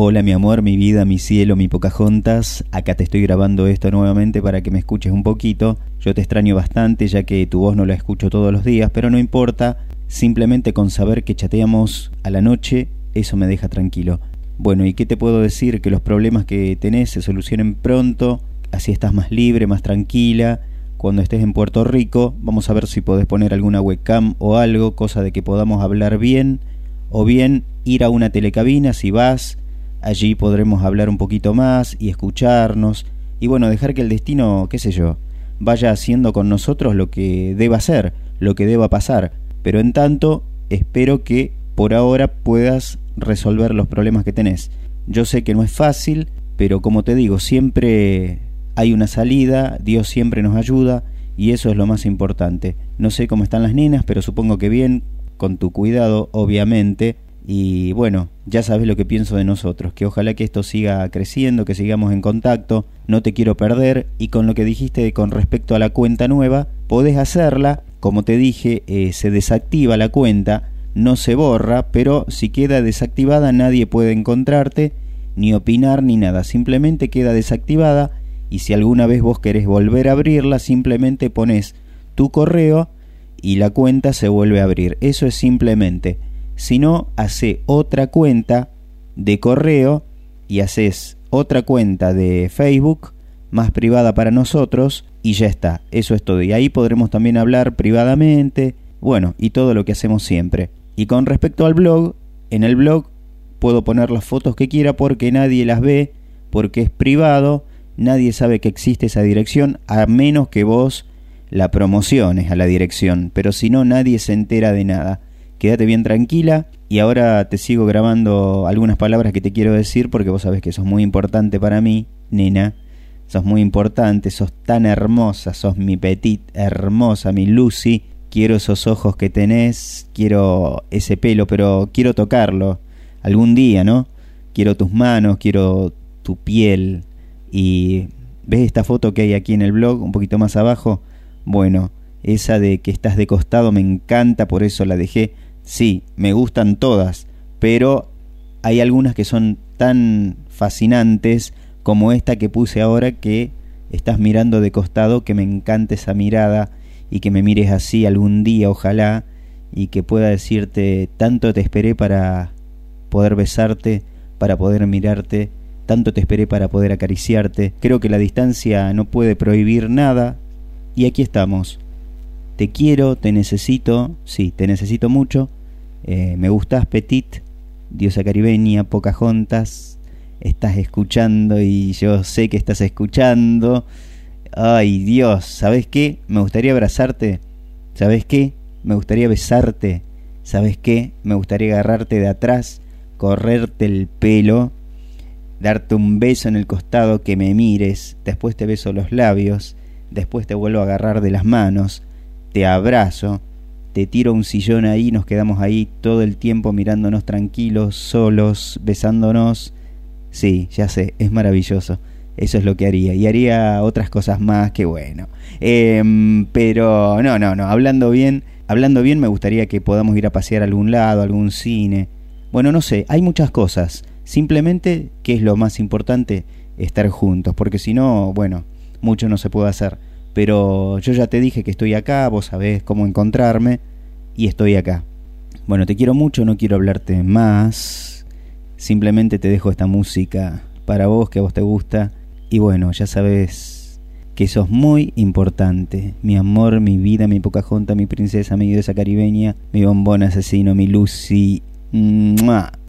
Hola mi amor, mi vida, mi cielo, mi Pocahontas. Acá te estoy grabando esto nuevamente para que me escuches un poquito. Yo te extraño bastante ya que tu voz no la escucho todos los días, pero no importa. Simplemente con saber que chateamos a la noche, eso me deja tranquilo. Bueno, ¿y qué te puedo decir? Que los problemas que tenés se solucionen pronto, así estás más libre, más tranquila. Cuando estés en Puerto Rico, vamos a ver si podés poner alguna webcam o algo, cosa de que podamos hablar bien, o bien ir a una telecabina si vas Allí podremos hablar un poquito más y escucharnos y bueno, dejar que el destino, qué sé yo, vaya haciendo con nosotros lo que deba ser, lo que deba pasar. Pero en tanto, espero que por ahora puedas resolver los problemas que tenés. Yo sé que no es fácil, pero como te digo, siempre hay una salida, Dios siempre nos ayuda y eso es lo más importante. No sé cómo están las nenas, pero supongo que bien, con tu cuidado, obviamente, y bueno, ya sabes lo que pienso de nosotros, que ojalá que esto siga creciendo, que sigamos en contacto, no te quiero perder y con lo que dijiste con respecto a la cuenta nueva, podés hacerla, como te dije, eh, se desactiva la cuenta, no se borra, pero si queda desactivada nadie puede encontrarte, ni opinar, ni nada, simplemente queda desactivada y si alguna vez vos querés volver a abrirla, simplemente pones tu correo y la cuenta se vuelve a abrir. Eso es simplemente sino hace otra cuenta de correo y haces otra cuenta de Facebook más privada para nosotros y ya está, eso es todo. Y ahí podremos también hablar privadamente, bueno, y todo lo que hacemos siempre. Y con respecto al blog, en el blog puedo poner las fotos que quiera porque nadie las ve, porque es privado, nadie sabe que existe esa dirección, a menos que vos la promociones a la dirección, pero si no nadie se entera de nada quédate bien tranquila y ahora te sigo grabando algunas palabras que te quiero decir porque vos sabés que sos muy importante para mí, nena. Sos muy importante, sos tan hermosa, sos mi petit hermosa, mi Lucy. Quiero esos ojos que tenés, quiero ese pelo, pero quiero tocarlo algún día, ¿no? Quiero tus manos, quiero tu piel. Y ves esta foto que hay aquí en el blog, un poquito más abajo. Bueno, esa de que estás de costado me encanta, por eso la dejé Sí, me gustan todas, pero hay algunas que son tan fascinantes como esta que puse ahora que estás mirando de costado, que me encanta esa mirada y que me mires así algún día, ojalá, y que pueda decirte, tanto te esperé para poder besarte, para poder mirarte, tanto te esperé para poder acariciarte. Creo que la distancia no puede prohibir nada, y aquí estamos. Te quiero, te necesito, sí, te necesito mucho, eh, me gustas Petit, Diosa Caribeña, Pocahontas, estás escuchando y yo sé que estás escuchando. Ay Dios, ¿sabes qué? Me gustaría abrazarte. ¿Sabes qué? Me gustaría besarte. ¿Sabes qué? Me gustaría agarrarte de atrás, correrte el pelo, darte un beso en el costado, que me mires, después te beso los labios, después te vuelvo a agarrar de las manos, te abrazo, tiro un sillón ahí, nos quedamos ahí todo el tiempo mirándonos tranquilos, solos, besándonos. Sí, ya sé, es maravilloso. Eso es lo que haría. Y haría otras cosas más que bueno. Em, pero no, no, no. Hablando bien, hablando bien, me gustaría que podamos ir a pasear a algún lado, a algún cine. Bueno, no sé, hay muchas cosas. Simplemente, ¿qué es lo más importante? Estar juntos. Porque si no, bueno, mucho no se puede hacer pero yo ya te dije que estoy acá, vos sabés cómo encontrarme y estoy acá. Bueno, te quiero mucho, no quiero hablarte más, simplemente te dejo esta música para vos que a vos te gusta y bueno, ya sabes que sos muy importante, mi amor, mi vida, mi Pocahontas, mi princesa, mi diosa caribeña, mi bombón asesino, mi Lucy.